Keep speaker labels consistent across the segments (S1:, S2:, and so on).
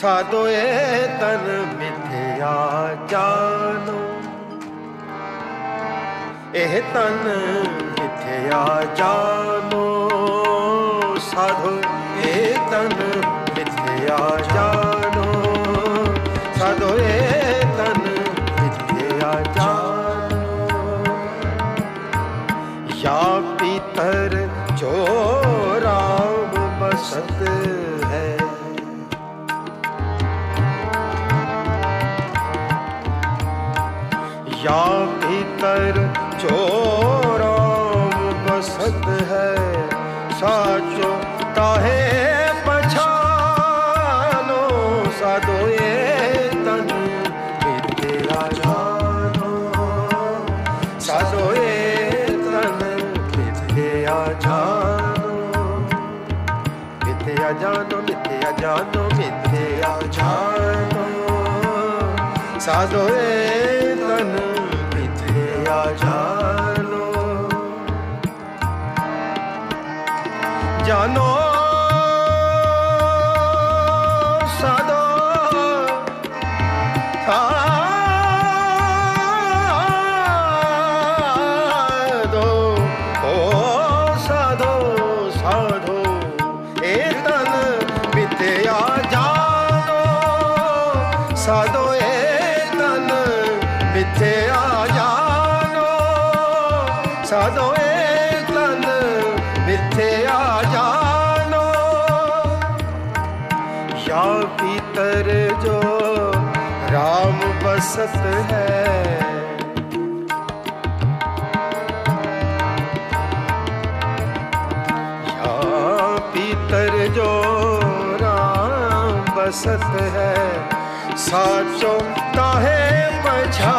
S1: ਸਾਦੋਏ ਤਨ ਮਿਥਿਆ ਜਾਣੋ ਇਹ ਤਨ ਮਿਥਿਆ ਜਾਣੋ ਸਾਧੋ ਇਹ ਤਨ ਮਿਥਿਆ ਜਾਨੋ। bastante জানো विरासत है। यहाँ पीतर जो राम बसत है साचो ताहे मझा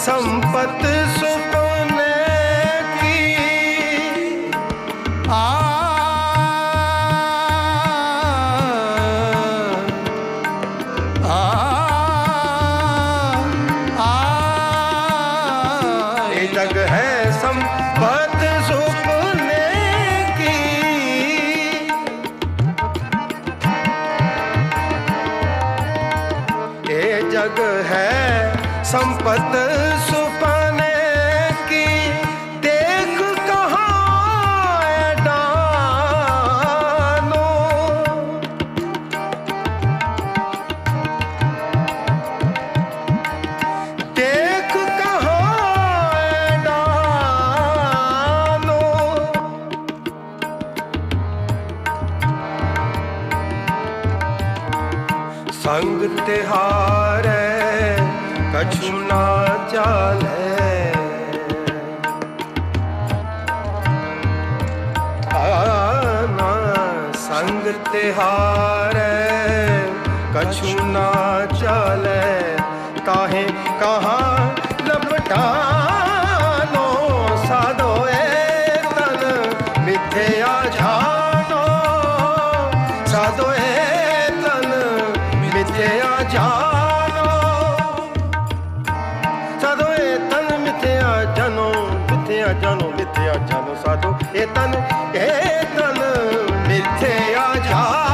S1: संपत सुपने की। आ। है संपत सुपने की। ये है संपत सुपा कछु ना चाले ना संग तिहार कछु ना चाले ਇਹ ਤਨ ਇਹ ਤਨ ਮਿੱਥੇ ਆ ਜਾ।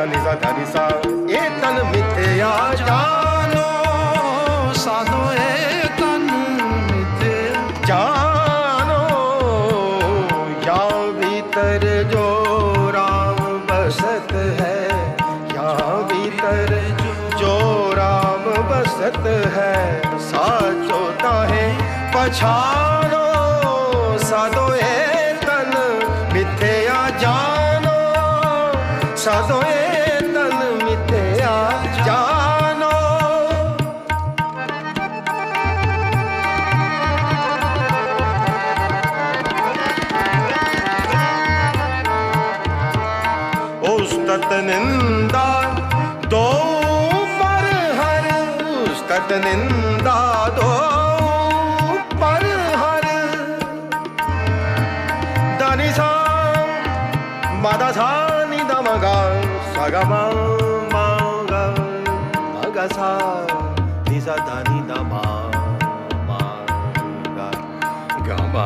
S1: सा नि सा धा सा ये तन मिथ्या जानो,
S2: साधो ए तन मिथ्या
S1: जानो या भीतर जो राम बसत है। या भीतर जो राम बसत है। साचोता है पछानो उस्तत निंदा दो पर हर दानी सा मादा सा निदा मगा सगा मा मगा मगा सा निसा दानी दा मा मा गा गा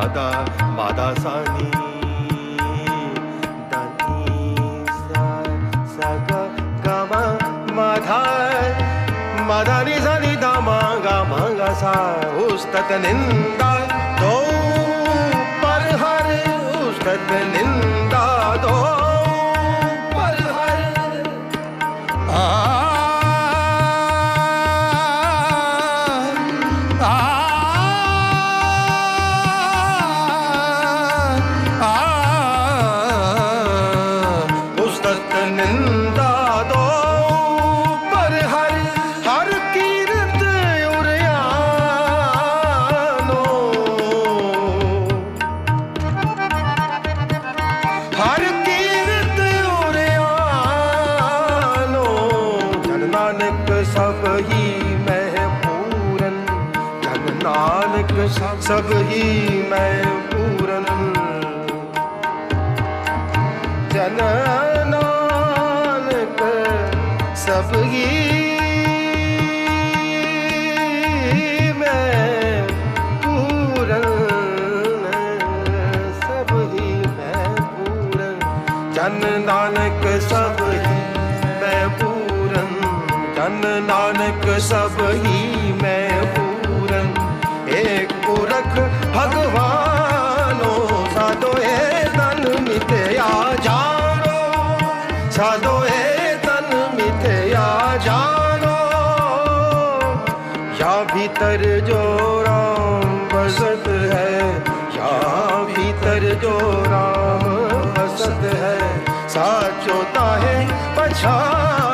S1: सा उस्तत निंदा दो पर हर उस्तत निंदा। ਸਭ ਹੀ ਮੈਂ ਪੂਰਨ। ਜਨ ਨਾਨਕ ਸਭ ਹੀ ਜਨ ਨਾਨਕ ਸਭ ਹੀ ਮੈਂ ਪੂਰਨ। ਜਨ ਨਾਨਕ ਸਭ ਹੀ भीतर जो राम बसत है यहाँ भीतर जो राम बसत है साचोता है पछा